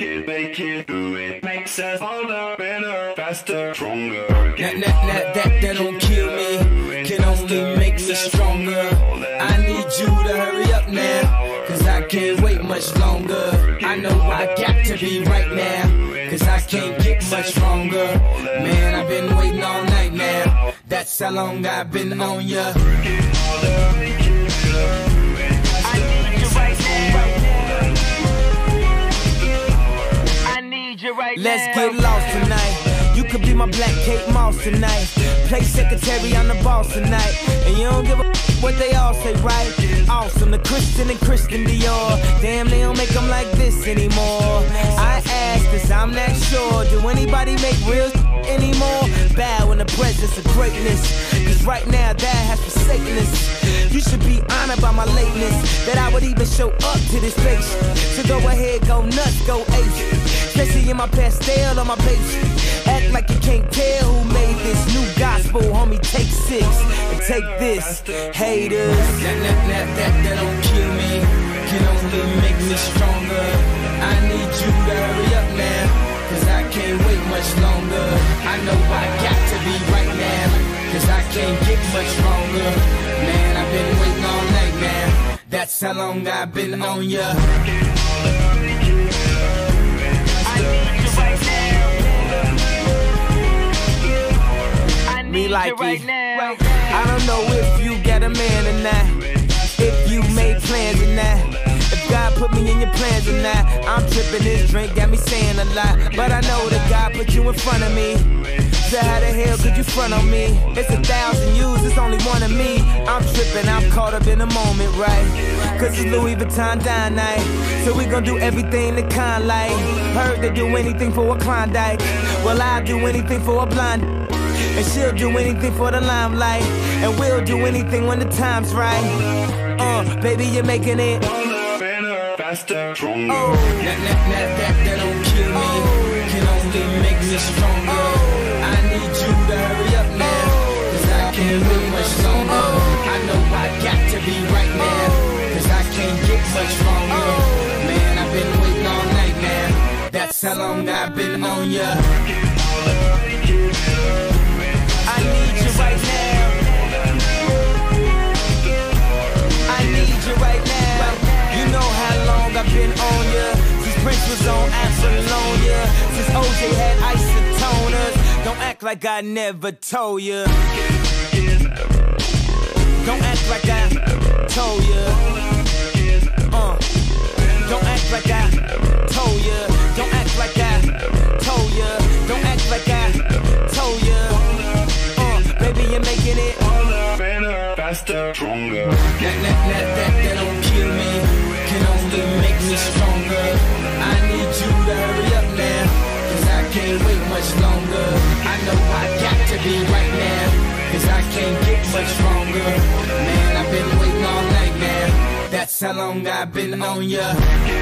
it, make it, do it. Makes us harder, better, faster, stronger. That, that, that, that, that don't kill me, can only make me stronger. I need you to hurry up now, cause I can't wait much longer. I know I got to be right now, cause I can't get much stronger. Man, I've been waiting all night now, that's how long I've been on ya. Black Kate Moss tonight. Play secretary, I'm the boss tonight. And you don't give a what they all say, right? Awesome, the Christian and Christian Dior. Damn, they don't make them like this anymore. I ask, cause I'm not sure. Do anybody make real anymore? Bow in of greatness. Cause right now, that has forsaken us. You should be honored by my lateness. That I would even show up to this place. So go ahead, go nuts, go ace. Especially in my Pastelle on my page. Act like you can't tell who made this new gospel, homie. Take six and take this, haters. That, that, that, that, that don't kill me, can only make me stronger. I need you That's how long I've been on ya. Me like it. I don't know if you got a man or not. If you made plans or not. If God put me in your plans or not. I'm tripping this drink, got me saying a lot. But I know that God put you in front of me. So how the hell could you front on me? It's a thousand yous, it's only one of me. I'm tripping, I'm caught up in the moment, right? Cause it's Louis Vuitton dine night. So we gon' do everything the kind like. Heard they do anything for a Klondike. Well, I'll do anything for a blind. And she'll do anything for the limelight. And we'll do anything when the time's right. Uh, baby, you're making it. Better, faster, stronger. Oh, that, that, that, that, that don't kill me. Can only make me stronger. Can't much longer. I know I got to be right now. Cause I can't get much stronger. Man, I've been waiting all night, man. That's how long I've been on ya. I need you right now. I need you right now. You know how long I've been on ya. Since Prince was on. Since OJ had isotoners. Don't act like I never told ya. Don't act like I told ya. Uh. Don't act like I told ya. Don't act like I told ya. Don't act like I told ya. Uh, baby, you're making it. Better, faster, stronger. That, that, that, that, that don't kill me, can only make me stronger. I need you to hurry up now, cause I can't wait much longer. I know I got to be right now, cause I can't get much stronger. Man, I've been waiting all night, man. That's how long I've been on ya.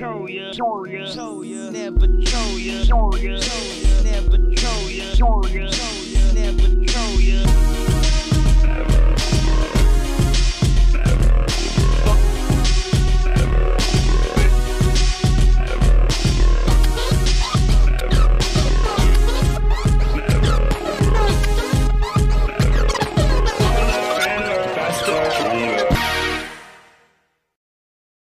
Told ya. Told ya. Never told ya. Told ya. Never told ya. Told ya. Never told ya.